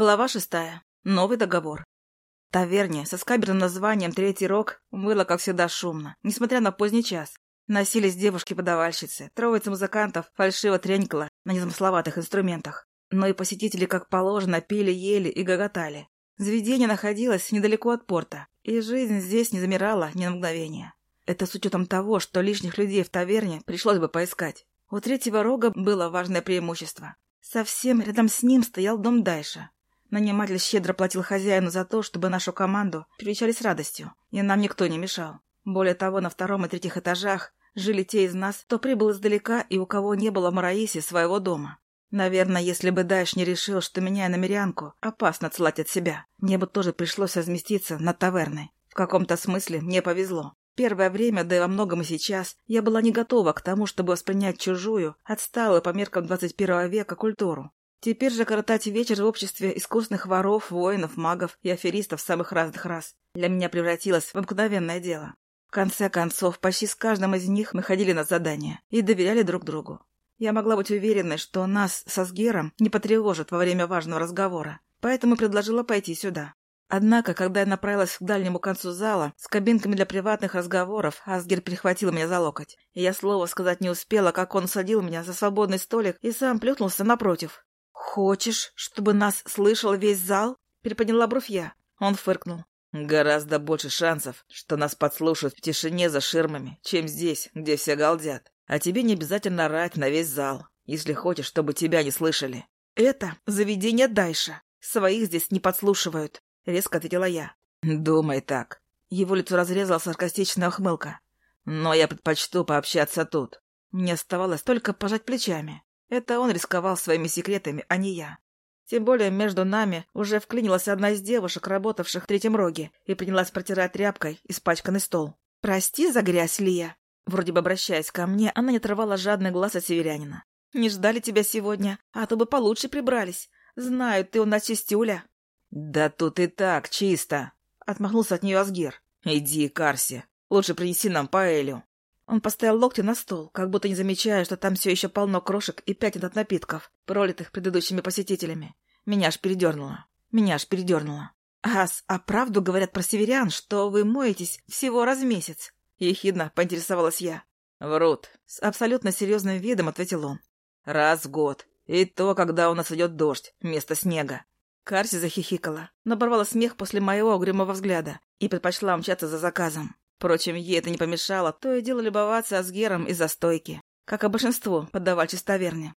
Глава шестая. Новый договор. Таверне со скаберным названием «Третий рог» было, как всегда, шумно, несмотря на поздний час. Носились девушки-подавальщицы, троица музыкантов фальшиво тренькала на незамысловатых инструментах. Но и посетители, как положено, пили, ели и гоготали. Заведение находилось недалеко от порта, и жизнь здесь не замирала ни на мгновение. Это с учетом того, что лишних людей в таверне пришлось бы поискать. У третьего рога было важное преимущество. Совсем рядом с ним стоял дом Дайша, Наниматель щедро платил хозяину за то, чтобы нашу команду привечали с радостью, и нам никто не мешал. Более того, на втором и третьих этажах жили те из нас, кто прибыл издалека и у кого не было в Мараисе своего дома. Наверное, если бы Дайш не решил, что меня и намерянку опасно отсылать от себя, мне бы тоже пришлось разместиться над таверной. В каком-то смысле мне повезло. Первое время, да и во многом и сейчас, я была не готова к тому, чтобы воспринять чужую, отсталую по меркам 21 века культуру. Теперь же коротать вечер в обществе искусных воров, воинов, магов и аферистов самых разных рас для меня превратилось в обыкновенное дело. В конце концов, почти с каждым из них мы ходили на задания и доверяли друг другу. Я могла быть уверенной, что нас со Сгером не потревожат во время важного разговора, поэтому предложила пойти сюда. Однако, когда я направилась к дальнему концу зала с кабинками для приватных разговоров, Асгер перехватил меня за локоть. И я слова сказать не успела, как он садил меня за свободный столик и сам плюхнулся напротив. «Хочешь, чтобы нас слышал весь зал?» — переподняла бровь я. Он фыркнул. «Гораздо больше шансов, что нас подслушают в тишине за ширмами, чем здесь, где все галдят. А тебе не обязательно орать на весь зал, если хочешь, чтобы тебя не слышали». «Это заведение Дайша. Своих здесь не подслушивают», — резко ответила я. «Думай так». Его лицо разрезала саркастичная ухмылка. «Но я предпочту пообщаться тут». Мне оставалось только пожать плечами. Это он рисковал своими секретами, а не я. Тем более между нами уже вклинилась одна из девушек, работавших в третьем роге, и принялась протирать тряпкой испачканный стол. «Прости за грязь, Лия». Вроде бы обращаясь ко мне, она не отрывала жадный глаз от северянина. «Не ждали тебя сегодня, а то бы получше прибрались. Знаю, ты у нас чистюля». «Да тут и так чисто», — отмахнулся от нее Асгер. «Иди, Карси, лучше принеси нам паэлю». Он поставил локти на стол, как будто не замечая, что там все еще полно крошек и пятен от напитков, пролитых предыдущими посетителями. Меня аж передернуло. Меня аж передернуло. «Ас, а правду говорят про северян, что вы моетесь всего раз в месяц?» Ехидно поинтересовалась я. «Врут», — с абсолютно серьезным видом ответил он. «Раз в год. И то, когда у нас идет дождь вместо снега». Карси захихикала, но оборвала смех после моего угрюмого взгляда и предпочла умчаться за заказом. Впрочем, ей это не помешало, то и дело любоваться Асгером из-за стойки, как и большинство поддавальчеств таверни.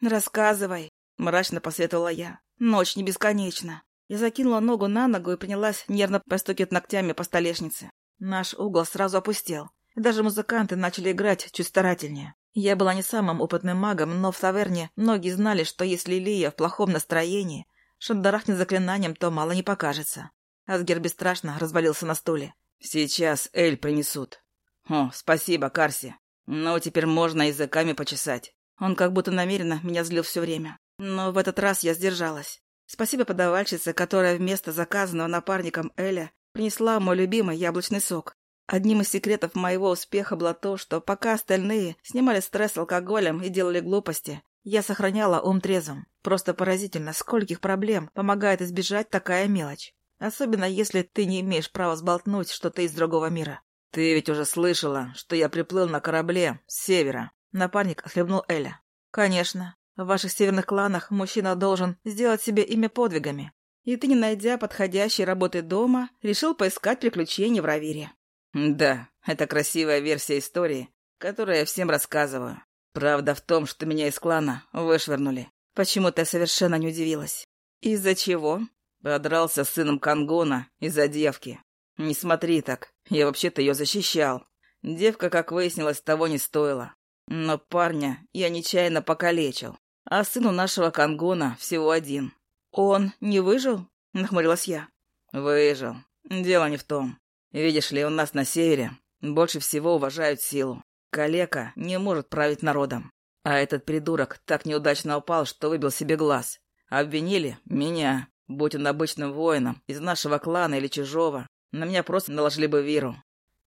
«Рассказывай», — мрачно посоветовала я. «Ночь не бесконечна». Я закинула ногу на ногу и принялась нервно постукивать ногтями по столешнице. Наш угол сразу опустел. Даже музыканты начали играть чуть старательнее. Я была не самым опытным магом, но в таверне многие знали, что если Лия в плохом настроении, шандарахнет заклинанием, то мало не покажется. Асгер бесстрашно развалился на стуле. «Сейчас Эль принесут». «О, спасибо, Карси. Ну, теперь можно языками почесать». Он как будто намеренно меня злил все время. Но в этот раз я сдержалась. Спасибо подавальщице, которая вместо заказанного напарником Эля принесла мой любимый яблочный сок. Одним из секретов моего успеха было то, что пока остальные снимали стресс алкоголем и делали глупости, я сохраняла ум трезвым. Просто поразительно, скольких проблем помогает избежать такая мелочь. Особенно, если ты не имеешь права сболтнуть, что ты из другого мира. Ты ведь уже слышала, что я приплыл на корабле с севера. Напарник отхлебнул Эля. Конечно. В ваших северных кланах мужчина должен сделать себе имя подвигами. И ты, не найдя подходящей работы дома, решил поискать приключения в Равире. Да, это красивая версия истории, которую я всем рассказываю. Правда в том, что меня из клана вышвырнули. Почему-то я совершенно не удивилась. Из-за чего? Подрался с сыном Кангона из-за девки. Не смотри так, я вообще-то ее защищал. Девка, как выяснилось, того не стоила. Но парня я нечаянно покалечил. А сыну нашего Кангона всего один. «Он не выжил?» — нахмурилась я. «Выжил. Дело не в том. Видишь ли, у нас на севере больше всего уважают силу. Калека не может править народом. А этот придурок так неудачно упал, что выбил себе глаз. Обвинили меня. Будь он обычным воином, из нашего клана или чужого, на меня просто наложили бы виру.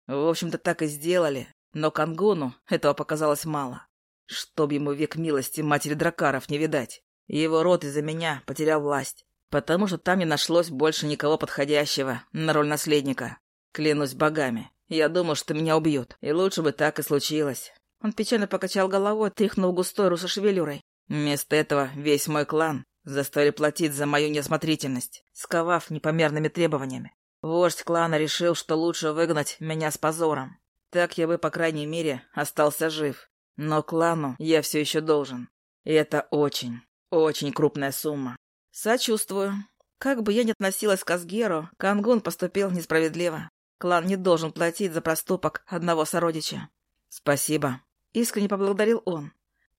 В общем-то, так и сделали, но Кангуну этого показалось мало. Чтоб ему век милости матери дракаров не видать. Его род из-за меня потерял власть. Потому что там не нашлось больше никого подходящего на роль наследника. Клянусь богами. Я думал, что меня убьют, и лучше бы так и случилось. Он печально покачал головой, тряхнул густой русошевелюрой. Вместо этого весь мой клан заставили платить за мою неосмотрительность, сковав непомерными требованиями. Вождь клана решил, что лучше выгнать меня с позором. Так я бы, по крайней мере, остался жив. Но клану я все еще должен. И это очень, очень крупная сумма. Сочувствую. Как бы я ни относилась к Асгеру, Кангун поступил несправедливо. Клан не должен платить за проступок одного сородича. Спасибо. Искренне поблагодарил он.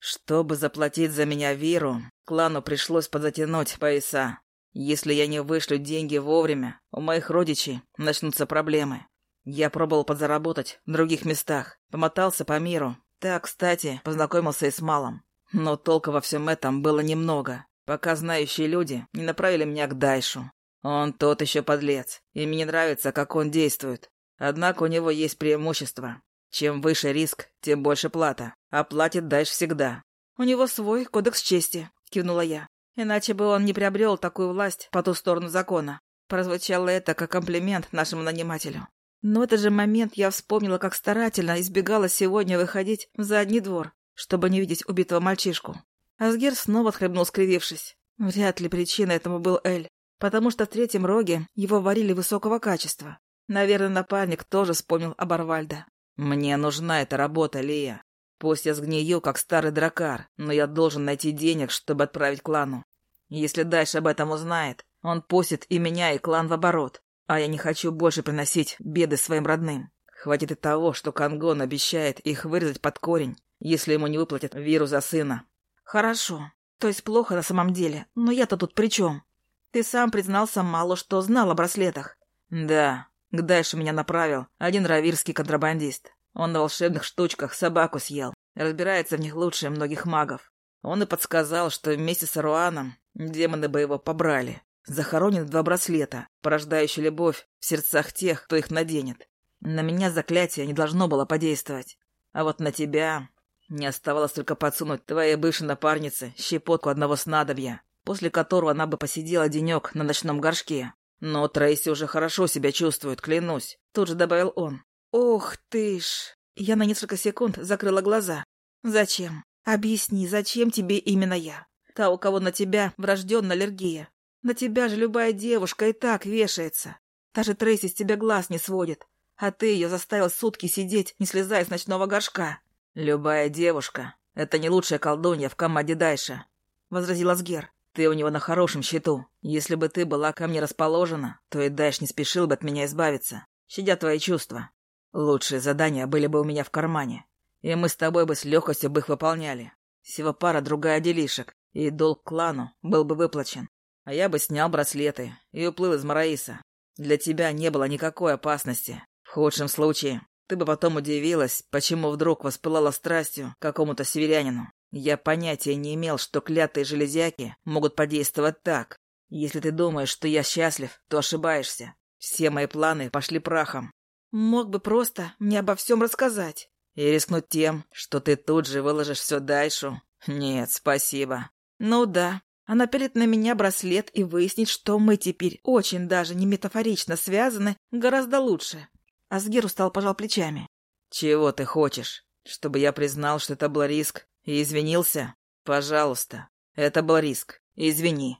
Чтобы заплатить за меня Виру, клану пришлось подзатянуть пояса. Если я не вышлю деньги вовремя, у моих родичей начнутся проблемы. Я пробовал подзаработать в других местах, помотался по миру. Так, кстати, познакомился и с Малом. Но толка во всем этом было немного, пока знающие люди не направили меня к Дайшу. Он тот еще подлец, и мне не нравится, как он действует. Однако у него есть преимущество. Чем выше риск, тем больше плата. А платит Дайш всегда. «У него свой кодекс чести», — кивнула я. «Иначе бы он не приобрел такую власть по ту сторону закона». Прозвучало это как комплимент нашему нанимателю. Но в этот же момент я вспомнила, как старательно избегала сегодня выходить в задний двор, чтобы не видеть убитого мальчишку. Асгер снова отхлебнул, скривившись. Вряд ли причиной этому был Эль, потому что в третьем роге его варили высокого качества. Наверное, напарник тоже вспомнил об Арвальда. «Мне нужна эта работа, Лия. Пусть я сгнию, как старый дракар, но я должен найти денег, чтобы отправить клану. Если дальше об этом узнает, он пустит и меня, и клан в оборот, а я не хочу больше приносить беды своим родным. Хватит и того, что Кангон обещает их вырезать под корень, если ему не выплатят виру за сына». «Хорошо. То есть плохо на самом деле, но я-то тут при чем? Ты сам признался мало, что знал о браслетах». «Да, к Дайшу меня направил один равирский контрабандист. Он на волшебных штучках собаку съел. Разбирается в них лучше многих магов. Он и подсказал, что вместе с Аруаном демоны бы его побрали. Захоронены два браслета, порождающие любовь в сердцах тех, кто их наденет. На меня заклятие не должно было подействовать. А вот на тебя не оставалось только подсунуть твоей бывшей напарнице щепотку одного снадобья, после которого она бы посидела денек на ночном горшке. «Но Трейси уже хорошо себя чувствует, клянусь», — тут же добавил он. «Ох ты ж!» Я на несколько секунд закрыла глаза. «Зачем? Объясни, зачем тебе именно я? Та, у кого на тебя врожденная аллергия. На тебя же любая девушка и так вешается. Даже Трейси с тебя глаз не сводит. А ты ее заставил сутки сидеть, не слезая с ночного горшка». «Любая девушка — это не лучшая колдунья в команде Дайша», — возразил Асгер. Ты у него на хорошем счету. Если бы ты была ко мне расположена, то и Дайш не спешил бы от меня избавиться, щадя твои чувства. Лучшие задания были бы у меня в кармане, и мы с тобой бы с легкостью бы их выполняли. Всего пара-другая делишек, и долг клану был бы выплачен. А я бы снял браслеты и уплыл из Мараиса. Для тебя не было никакой опасности. В худшем случае, ты бы потом удивилась, почему вдруг воспылала страстью какому-то северянину. Я понятия не имел, что клятые железяки могут подействовать так. Если ты думаешь, что я счастлив, то ошибаешься. Все мои планы пошли прахом. Мог бы просто мне обо всем рассказать. И рискнуть тем, что ты тут же выложишь все дальше? Нет, спасибо. Ну да. Она пилит на меня браслет и выяснит, что мы теперь очень даже не метафорично связаны, гораздо лучше. Асгир устал пожал плечами. Чего ты хочешь? Чтобы я признал, что это был риск, и извинился? Пожалуйста. Это был риск. Извини.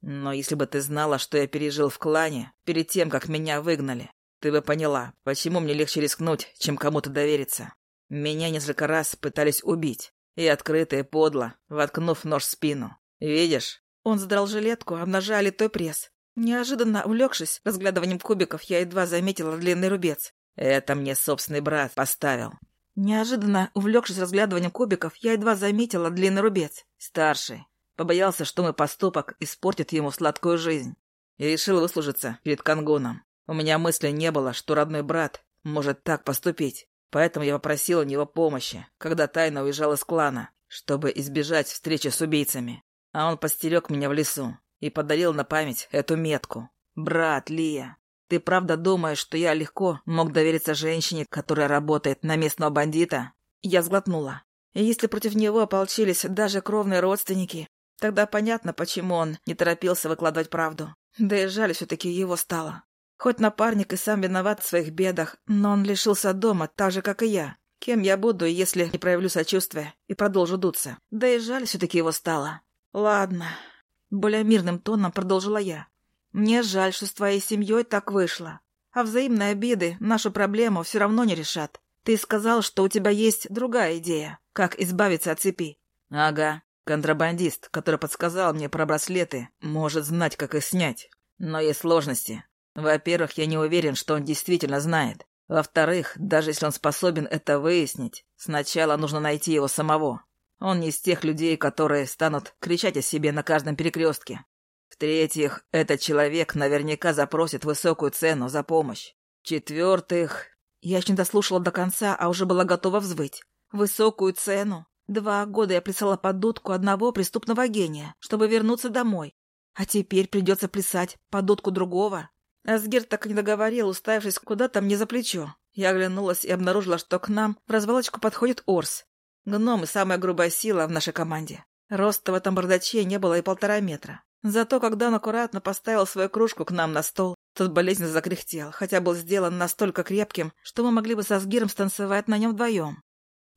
Но если бы ты знала, что я пережил в клане перед тем, как меня выгнали, ты бы поняла, почему мне легче рискнуть, чем кому-то довериться. Меня несколько раз пытались убить. И открыто и подло, воткнув нож в спину. Видишь? Он задрал жилетку, обнажая литой пресс. Неожиданно увлекшись разглядыванием кубиков, я едва заметила длинный рубец. Это мне собственный брат поставил. Неожиданно, увлекшись разглядыванием кубиков, я едва заметила длинный рубец. Старший. Побоялся, что мой поступок испортит ему сладкую жизнь. И решил выслужиться перед Конгоном. У меня мысли не было, что родной брат может так поступить. Поэтому я попросил у него помощи, когда тайно уезжал из клана, чтобы избежать встречи с убийцами. А он постерег меня в лесу и подарил на память эту метку. «Брат, Лия, ты правда думаешь, что я легко мог довериться женщине, которая работает на местного бандита? Я сглотнула. Если против него ополчились даже кровные родственники, Тогда понятно, почему он не торопился выкладывать правду. Да и жаль все-таки его стало. Хоть напарник и сам виноват в своих бедах, но он лишился дома, так же, как и я. Кем я буду, если не проявлю сочувствия и продолжу дуться? Да и жаль все-таки его стало. Ладно. Более мирным тоном продолжила я. Мне жаль, что с твоей семьей так вышло. А взаимные обиды нашу проблему все равно не решат. Ты сказал, что у тебя есть другая идея, как избавиться от цепи. Ага. Контрабандист, который подсказал мне про браслеты, может знать, как их снять. Но есть сложности. Во-первых, я не уверен, что он действительно знает. Во-вторых, даже если он способен это выяснить, сначала нужно найти его самого. Он не из тех людей, которые станут кричать о себе на каждом перекрестке. В-третьих, этот человек наверняка запросит высокую цену за помощь. В-четвертых... Я еще не дослушала до конца, а уже была готова взвыть. Высокую цену? Два года я плясала под дудку одного преступного гения, чтобы вернуться домой. А теперь придется плясать под дудку другого. Асгер так и не договорил, уставившись куда-то мне за плечо. Я оглянулась и обнаружила, что к нам в развалочку подходит Орс. Гном и самая грубая сила в нашей команде. Роста в этом бардаче не было и полтора метра. Зато когда он аккуратно поставил свою кружку к нам на стол, тот болезненно закряхтел, хотя был сделан настолько крепким, что мы могли бы со Сгиром станцевать на нем вдвоем.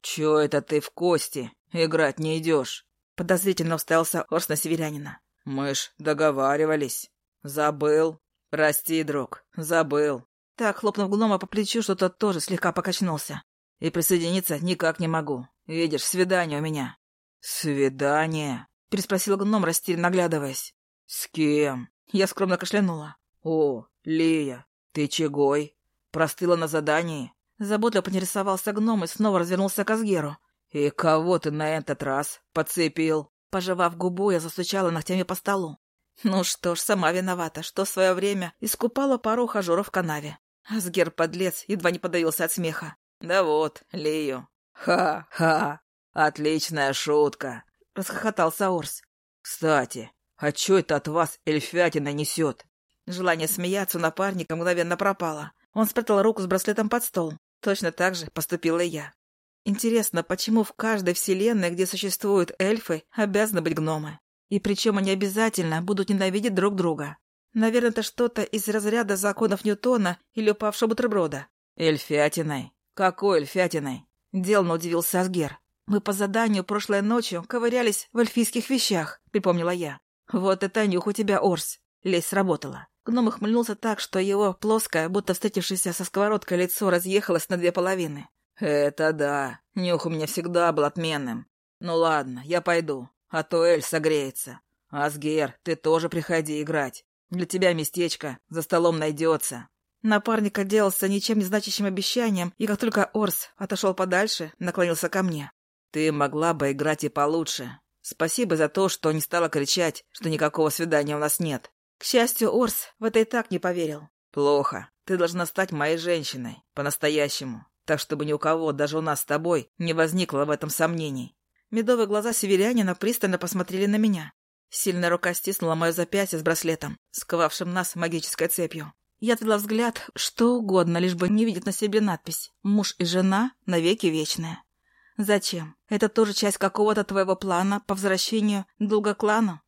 «Чё это ты в кости? Играть не идешь?» Подозрительно уставился Орс на северянина. «Мы ж договаривались. Забыл?» «Прости, друг, забыл». Так, хлопнув гнома по плечу, что тот тоже слегка покачнулся. «И присоединиться никак не могу. Видишь, свидание у меня». «Свидание?» — переспросил гном, растерянно оглядываясь. «С кем?» Я скромно кашлянула. «О, Лия, ты чегой? Простыла на задании?» Заботливо поинтересовался гном и снова развернулся к Асгеру. «И кого ты на этот раз подцепил?» Пожевав губу, я застучала ногтями по столу. Ну что ж, сама виновата, что в свое время искупала пару ухажеров в канаве. Асгер, подлец, едва не подавился от смеха. «Да вот, Лию». «Ха-ха! Отличная шутка!» — расхохотался Орс. «Кстати, а чё это от вас эльфятина несет?» Желание смеяться у напарника мгновенно пропало. Он спрятал руку с браслетом под стол. Точно так же поступила и я. Интересно, почему в каждой вселенной, где существуют эльфы, обязаны быть гномы? И причем они обязательно будут ненавидеть друг друга. Наверное, это что-то из разряда законов Ньютона или упавшего бутерброда. «Эльфятиной? Какой эльфятиной?» Делно удивился Асгер. «Мы по заданию прошлой ночью ковырялись в эльфийских вещах», — припомнила я. «Вот это нюх у тебя, Орс!» Лезь сработала. Гном ухмыльнулся так, что его плоское, будто встретившееся со сковородкой лицо разъехалось на две половины. «Это да. Нюх у меня всегда был отменным. Ну ладно, я пойду а то Эль согреется. Асгер, ты тоже приходи играть. Для тебя местечко за столом найдется». Напарник отделался ничем не значащим обещанием, и как только Орс отошел подальше, наклонился ко мне. «Ты могла бы играть и получше. Спасибо за то, что не стала кричать, что никакого свидания у нас нет». К счастью, Орс в это и так не поверил. «Плохо. Ты должна стать моей женщиной. По-настоящему. Так, чтобы ни у кого, даже у нас с тобой, не возникло в этом сомнений. Медовые глаза северянина пристально посмотрели на меня. Сильная рука стиснула мое запястье с браслетом, сковавшим нас магической цепью. Я отвела взгляд, что угодно, лишь бы не видеть на себе надпись «Муж и жена навеки вечные». Зачем? Это тоже часть какого-то твоего плана по возвращению долга клану?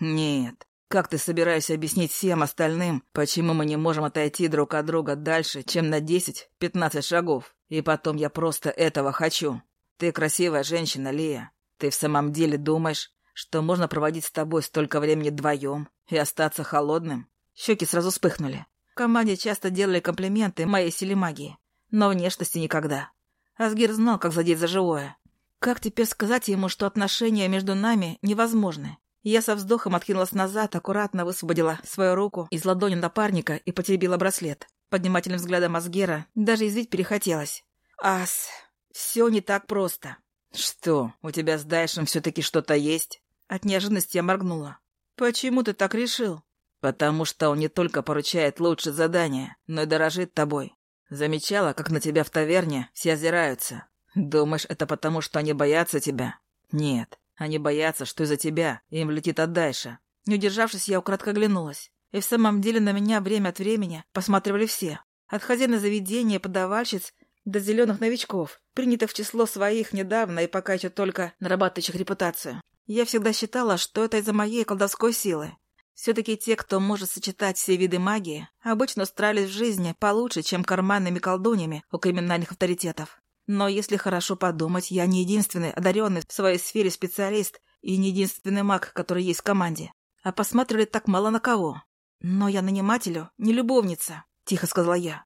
Нет. Как ты собираешься объяснить всем остальным, почему мы не можем отойти друг от друга дальше, чем на 10-15 шагов? И потом я просто этого хочу. Ты красивая женщина, Лия. Ты в самом деле думаешь, что можно проводить с тобой столько времени вдвоем и остаться холодным?» Щеки сразу вспыхнули. В команде часто делали комплименты моей силе магии, но внешности никогда. Асгир знал, как задеть за живое. Как теперь сказать ему, что отношения между нами невозможны? Я со вздохом откинулась назад, аккуратно высвободила свою руку из ладони напарника и потеребила браслет. Под внимательным взглядом Асгера даже извить перехотелось. «Ас, все не так просто. «Что, у тебя с Дайшем все-таки что-то есть?» От неожиданности я моргнула. «Почему ты так решил?» «Потому что он не только поручает лучше задания, но и дорожит тобой. Замечала, как на тебя в таверне все озираются. Думаешь, это потому, что они боятся тебя? Нет, они боятся, что из-за тебя им влетит от Дайша». Не удержавшись, я украдко оглянулась. И в самом деле на меня время от времени посматривали все. От хозяина заведения, подавальщиц до зеленых новичков, принятых в число своих недавно и пока еще только нарабатывающих репутацию. Я всегда считала, что это из-за моей колдовской силы. Все-таки те, кто может сочетать все виды магии, обычно устраивались в жизни получше, чем карманными колдуньями у криминальных авторитетов. Но если хорошо подумать, я не единственный одаренный в своей сфере специалист и не единственный маг, который есть в команде. А посматривали так мало на кого. Но я нанимателю не любовница, тихо сказала я.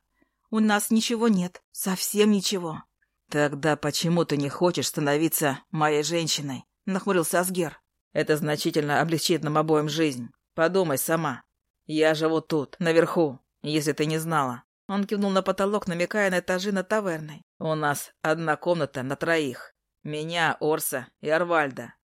У нас ничего нет, совсем ничего. Тогда почему ты не хочешь становиться моей женщиной? Нахмурился Асгер. Это значительно облегчит нам обоим жизнь. Подумай сама. Я живу тут, наверху, если ты не знала. Он кивнул на потолок, намекая на этажи над таверной. У нас одна комната на троих. Меня, Орса и Арвальда.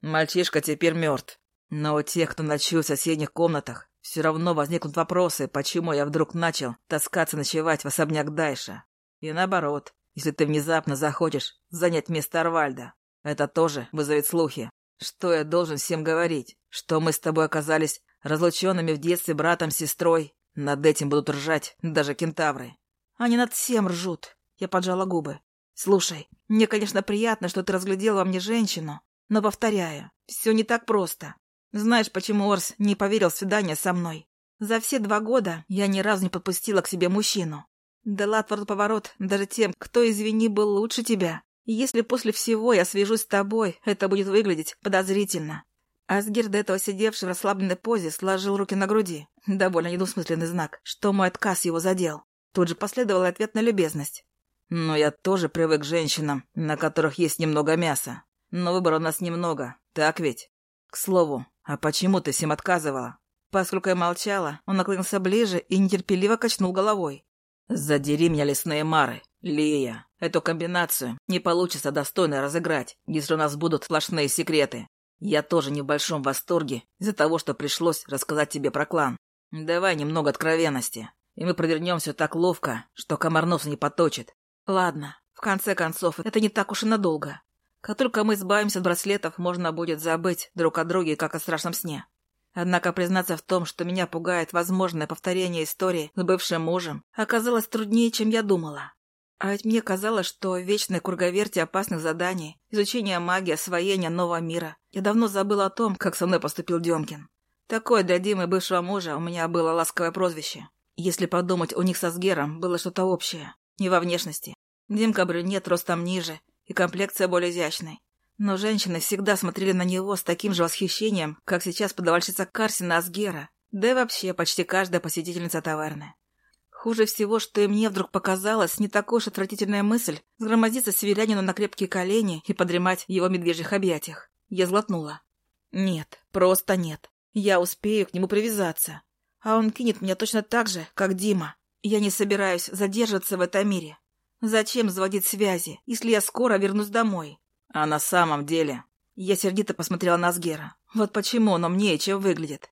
Мальчишка теперь мертв. Но у тех, кто ночует в соседних комнатах, все равно возникнут вопросы, почему я вдруг начал таскаться ночевать в особняк Дайша. И наоборот, если ты внезапно захочешь занять место Арвальда, это тоже вызовет слухи. Что я должен всем говорить? Что мы с тобой оказались разлученными в детстве братом с сестрой? Над этим будут ржать даже кентавры. Они над всем ржут. Я поджала губы. Слушай, мне, конечно, приятно, что ты разглядел во мне женщину, но, повторяю, все не так просто. Знаешь, почему Орс не поверил в свидание со мной? За все два года я ни разу не подпустила к себе мужчину. Дала отворот поворот даже тем, кто, извини, был лучше тебя. Если после всего я свяжусь с тобой, это будет выглядеть подозрительно. Асгир, до этого сидевший в расслабленной позе, сложил руки на груди. Довольно недвусмысленный знак, что мой отказ его задел. Тут же последовала ответная любезность. «Но я тоже привык к женщинам, на которых есть немного мяса. Но выбора у нас немного, так ведь? К слову, а почему ты всем отказывала?» Поскольку я молчала, он наклонился ближе и нетерпеливо качнул головой. «Задери меня, лесные мары, Лия. Эту комбинацию не получится достойно разыграть, если у нас будут сплошные секреты. Я тоже не в большом восторге из-за того, что пришлось рассказать тебе про клан. Давай немного откровенности, и мы провернем так ловко, что комар нос не поточит. Ладно, в конце концов, это не так уж и надолго. Как только мы избавимся от браслетов, можно будет забыть друг о друге, как о страшном сне. Однако признаться в том, что меня пугает возможное повторение истории с бывшим мужем, оказалось труднее, чем я думала. А ведь мне казалось, что вечной круговерти опасных заданий, изучение магии, освоение нового мира, я давно забыла о том, как со мной поступил Демкин. Такое для Димы бывшего мужа у меня было ласковое прозвище. Если подумать, у них со Сгером было что-то общее. Не во внешности. Димка брюнет ростом ниже, и комплекция более изящной. Но женщины всегда смотрели на него с таким же восхищением, как сейчас подавальщица Карсина Асгера, да и вообще почти каждая посетительница таверны. Хуже всего, что и мне вдруг показалась не такой уж отвратительная мысль сгромоздиться северянину на крепкие колени и подремать в его медвежьих объятиях. Я злотнула. Нет, просто нет. Я успею к нему привязаться. А он кинет меня точно так же, как Дима. Я не собираюсь задерживаться в этом мире. Зачем заводить связи, если я скоро вернусь домой? А на самом деле... Я сердито посмотрела на Сгера. Вот почему он умнее, чем выглядит.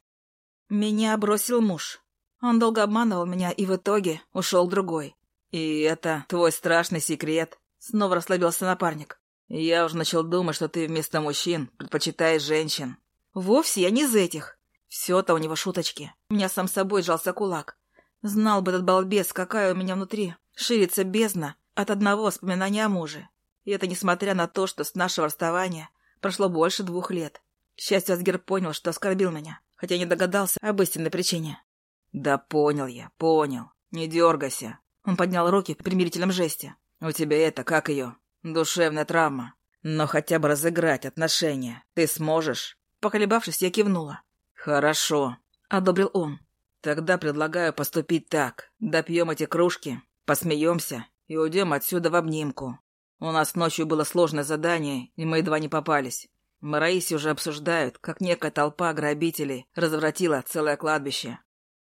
Меня бросил муж. Он долго обманывал меня и в итоге ушел другой. «И это твой страшный секрет?» Снова расслабился напарник. «Я уже начал думать, что ты вместо мужчин предпочитаешь женщин». «Вовсе я не из этих. Все-то у него шуточки. У меня сам собой сжался кулак. Знал бы этот балбес, какая у меня внутри. Ширится бездна от одного воспоминания о муже. И это несмотря на то, что с нашего расставания прошло больше двух лет. К счастью, Асгер понял, что оскорбил меня, хотя не догадался об истинной причине. «Да понял я, понял. Не дергайся». Он поднял руки в примирительном жесте. «У тебя это, как ее? Душевная травма. Но хотя бы разыграть отношения ты сможешь?» Поколебавшись, я кивнула. «Хорошо», — одобрил он. «Тогда предлагаю поступить так. Допьем эти кружки, посмеемся и уйдем отсюда в обнимку. У нас ночью было сложное задание, и мы едва не попались. В Мараисе уже обсуждают, как некая толпа грабителей развратила целое кладбище.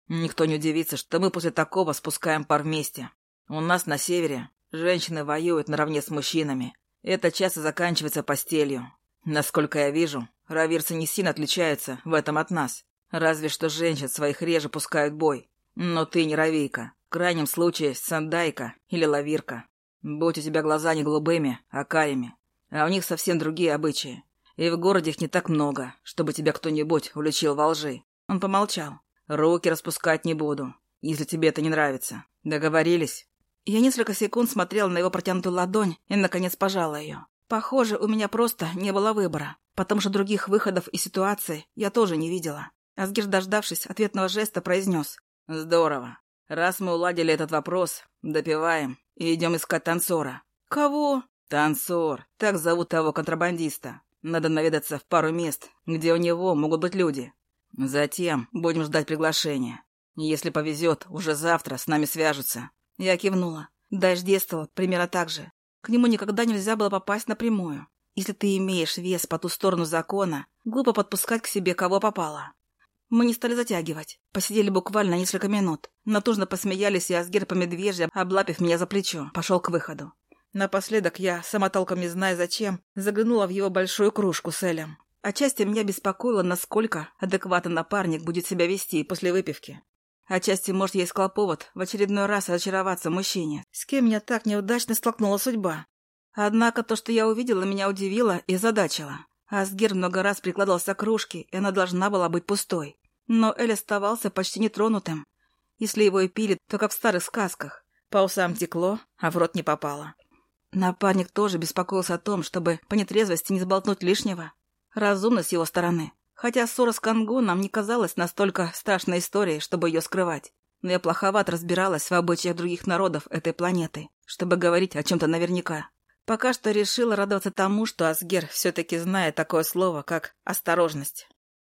Никто не удивится, что мы после такого спускаем пар вместе. У нас на севере женщины воюют наравне с мужчинами. Это часто заканчивается постелью. Насколько я вижу, равирцы не сильно отличаются в этом от нас. Разве что женщин своих реже пускают бой. Но ты не равейка. В крайнем случае сандайка или лавирка. Будь у тебя глаза не голубыми, а карими. А у них совсем другие обычаи. И в городе их не так много, чтобы тебя кто-нибудь уличил во лжи. Он помолчал. Руки распускать не буду, если тебе это не нравится. Договорились?» Я несколько секунд смотрела на его протянутую ладонь и, наконец, пожала ее. Похоже, у меня просто не было выбора. потому что других выходов из ситуации я тоже не видела. Асгир, дождавшись ответного жеста, произнес. «Здорово. Раз мы уладили этот вопрос, допиваем и идем искать танцора». «Кого?» «Танцор. Так зовут того контрабандиста. Надо наведаться в пару мест, где у него могут быть люди. Затем будем ждать приглашения. Если повезет, уже завтра с нами свяжутся». Я кивнула. Дайш действовал примерно так же. К нему никогда нельзя было попасть напрямую. Если ты имеешь вес по ту сторону закона, глупо подпускать к себе кого попало. Мы не стали затягивать. Посидели буквально несколько минут. Натужно посмеялись, и Асгир по медвежья, облапив меня за плечо, пошел к выходу. Напоследок я, сама толком не зная зачем, заглянула в его большую кружку с Элем. Отчасти меня беспокоило, насколько адекватно напарник будет себя вести после выпивки. Отчасти, может, я искала повод в очередной раз очароваться мужчине, с кем меня так неудачно столкнула судьба. Однако то, что я увидела, меня удивило и задачило. Асгир много раз прикладывался к кружке, и она должна была быть пустой. Но Эль оставался почти нетронутым. Если его и пили, то как в старых сказках. По усам текло, а в рот не попало. Напарник тоже беспокоился о том, чтобы по нетрезвости не сболтнуть лишнего. Разумно с его стороны. Хотя ссора с Кангуном не казалась настолько страшной историей, чтобы ее скрывать. Но я плоховато разбиралась в обычаях других народов этой планеты, чтобы говорить о чем-то наверняка. Пока что решила радоваться тому, что Асгер все-таки знает такое слово, как «осторожность».